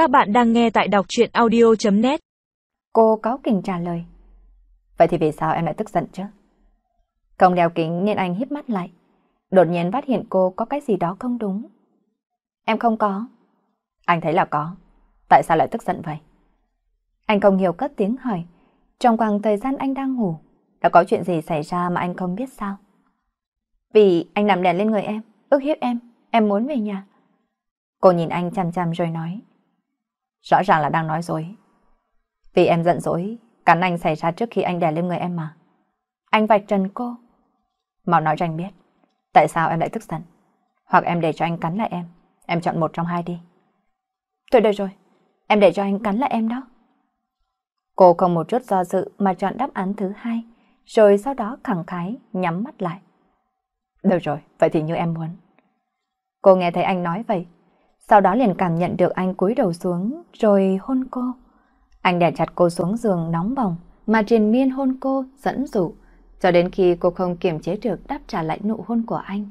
Các bạn đang nghe tại đọc chuyện audio.net Cô cáo kỉnh trả lời. Vậy thì vì sao em lại tức giận chứ? Không đeo kính nên anh híp mắt lại. Đột nhiên phát hiện cô có cái gì đó không đúng. Em không có. Anh thấy là có. Tại sao lại tức giận vậy? Anh không hiểu cất tiếng hỏi. Trong khoảng thời gian anh đang ngủ, đã có chuyện gì xảy ra mà anh không biết sao? Vì anh nằm đèn lên người em, ức hiếp em, em muốn về nhà. Cô nhìn anh chằm chằm rồi nói. Rõ ràng là đang nói dối. Vì em giận dỗi, cắn anh xảy ra trước khi anh đè lên người em mà. Anh vạch trần cô. Mau nói cho anh biết, tại sao em lại tức giận? Hoặc em để cho anh cắn lại em, em chọn một trong hai đi. Thôi được rồi, em để cho anh cắn lại em đó. Cô không một chút do dự mà chọn đáp án thứ hai, rồi sau đó khẳng khái nhắm mắt lại. Được rồi, vậy thì như em muốn. Cô nghe thấy anh nói vậy, sau đó liền cảm nhận được anh cúi đầu xuống rồi hôn cô. Anh đè chặt cô xuống giường nóng bỏng mà triền miên hôn cô dẫn dụ cho đến khi cô không kiềm chế được đáp trả lại nụ hôn của anh.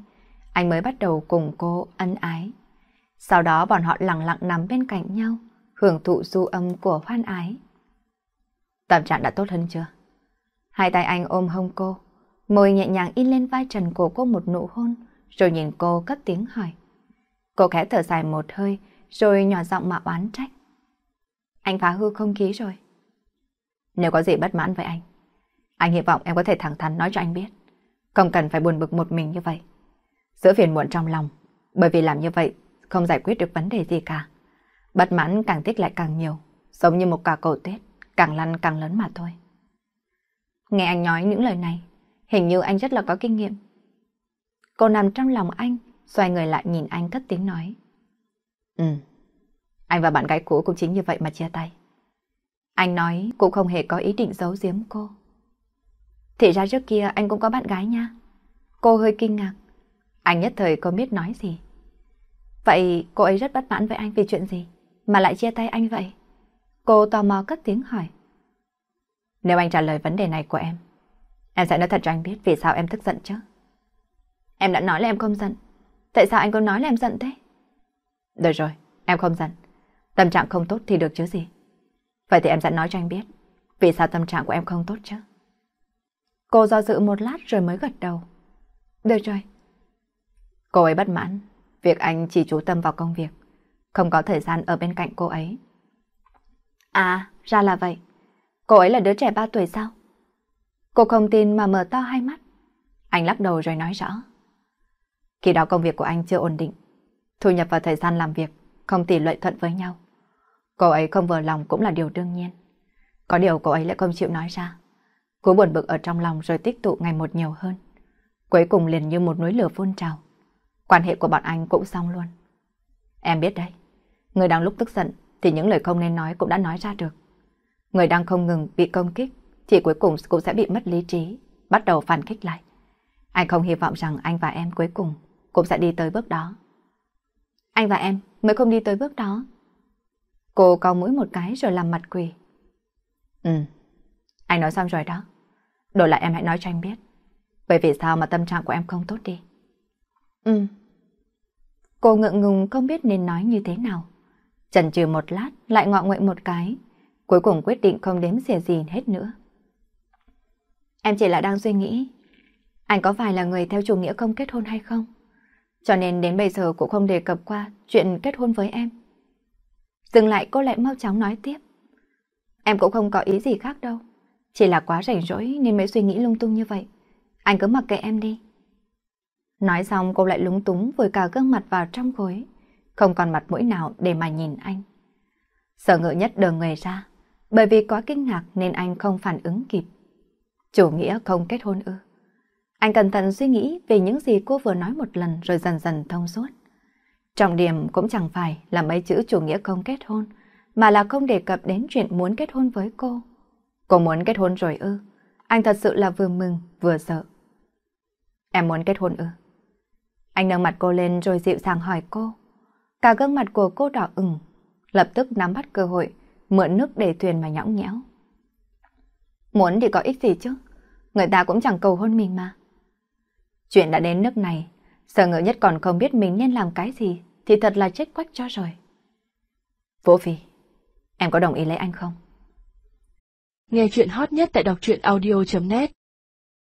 Anh mới bắt đầu cùng cô ân ái. Sau đó bọn họ lặng lặng nằm bên cạnh nhau, hưởng thụ du âm của hoan ái. Tâm trạng đã tốt hơn chưa? Hai tay anh ôm hông cô, môi nhẹ nhàng in lên vai trần của cô một nụ hôn, rồi nhìn cô cất tiếng hỏi. Cô khẽ thở dài một hơi, rồi nhỏ giọng mà oán trách. Anh phá hư không khí rồi. Nếu có gì bất mãn với anh, anh hy vọng em có thể thẳng thắn nói cho anh biết. Không cần phải buồn bực một mình như vậy. Giữa phiền muộn trong lòng, bởi vì làm như vậy không giải quyết được vấn đề gì cả. Bất mãn càng tích lại càng nhiều, giống như một cả cầu Tết, càng lăn càng lớn mà thôi. Nghe anh nói những lời này, hình như anh rất là có kinh nghiệm. Cô nằm trong lòng anh, xoay người lại nhìn anh cất tiếng nói. Ừ, anh và bạn gái cũ cũng chính như vậy mà chia tay. Anh nói cũng không hề có ý định giấu giếm cô. Thì ra trước kia anh cũng có bạn gái nha. Cô hơi kinh ngạc. Anh nhất thời không biết nói gì. Vậy cô ấy rất bất mãn với anh vì chuyện gì mà lại chia tay anh vậy? Cô tò mò cất tiếng hỏi. Nếu anh trả lời vấn đề này của em, em sẽ nói thật cho anh biết vì sao em tức giận chứ. Em đã nói là em không giận. Tại sao anh có nói là em giận thế? Được rồi, em không giận. Tâm trạng không tốt thì được chứ gì. Vậy thì em sẽ nói cho anh biết vì sao tâm trạng của em không tốt chứ. Cô do dự một lát rồi mới gật đầu. Được rồi. Cô ấy bất mãn việc anh chỉ chú tâm vào công việc, không có thời gian ở bên cạnh cô ấy. À, ra là vậy. Cô ấy là đứa trẻ 3 tuổi sao? Cô không tin mà mở to hai mắt. Anh lắc đầu rồi nói rõ. Khi đó công việc của anh chưa ổn định, thu nhập và thời gian làm việc không tỷ lệ thuận với nhau. Cô ấy không vừa lòng cũng là điều đương nhiên. Có điều cô ấy lại không chịu nói ra. Cứ buồn bực ở trong lòng rồi tích tụ ngày một nhiều hơn. Cuối cùng liền như một núi lửa phun trào. Quan hệ của bọn anh cũng xong luôn. Em biết đấy, người đang lúc tức giận thì những lời không nên nói cũng đã nói ra được. Người đang không ngừng bị công kích thì cuối cùng cũng sẽ bị mất lý trí, bắt đầu phản kích lại. Anh không hy vọng rằng anh và em cuối cùng cũng sẽ đi tới bước đó. Anh và em mới không đi tới bước đó. Cô cau mũi một cái rồi làm mặt quỳ. Ừ, anh nói xong rồi đó. Đổi lại em hãy nói cho anh biết. Bởi vì sao mà tâm trạng của em không tốt đi? Ừ. Cô ngượng ngùng không biết nên nói như thế nào. Chần chừ một lát, lại ngọ nguậy một cái. Cuối cùng quyết định không đếm xỉa gì hết nữa. Em chỉ là đang suy nghĩ. Anh có phải là người theo chủ nghĩa không kết hôn hay không? Cho nên đến bây giờ cũng không đề cập qua chuyện kết hôn với em. Dừng lại cô lại mau chóng nói tiếp. Em cũng không có ý gì khác đâu. Chỉ là quá rảnh rỗi nên mới suy nghĩ lung tung như vậy. Anh cứ mặc kệ em đi. Nói xong cô lại lúng túng vùi cả gương mặt vào trong gối. Không còn mặt mũi nào để mà nhìn anh. Sở ngự nhất đờ người ra. Bởi vì quá kinh ngạc nên anh không phản ứng kịp. Chủ nghĩa không kết hôn ư. Anh cẩn thận suy nghĩ về những gì cô vừa nói một lần rồi dần dần thông suốt. Trọng điểm cũng chẳng phải là mấy chữ chủ nghĩa không kết hôn, mà là không đề cập đến chuyện muốn kết hôn với cô. Cô muốn kết hôn rồi ư? Anh thật sự là vừa mừng vừa sợ. Em muốn kết hôn ư? Anh nâng mặt cô lên rồi dịu dàng hỏi cô. Cả gương mặt của cô đỏ ửng, lập tức nắm bắt cơ hội, mượn nước để thuyền mà nhõng nhẽo. Muốn thì có ích gì chứ? Người ta cũng chẳng cầu hôn mình mà. Chuyện đã đến nước này, sở ngự nhất còn không biết mình nên làm cái gì, thì thật là chết quách cho rồi. Vũ Phi, em có đồng ý lấy anh không? Nghe chuyện hot nhất tại đọc truyện audio.net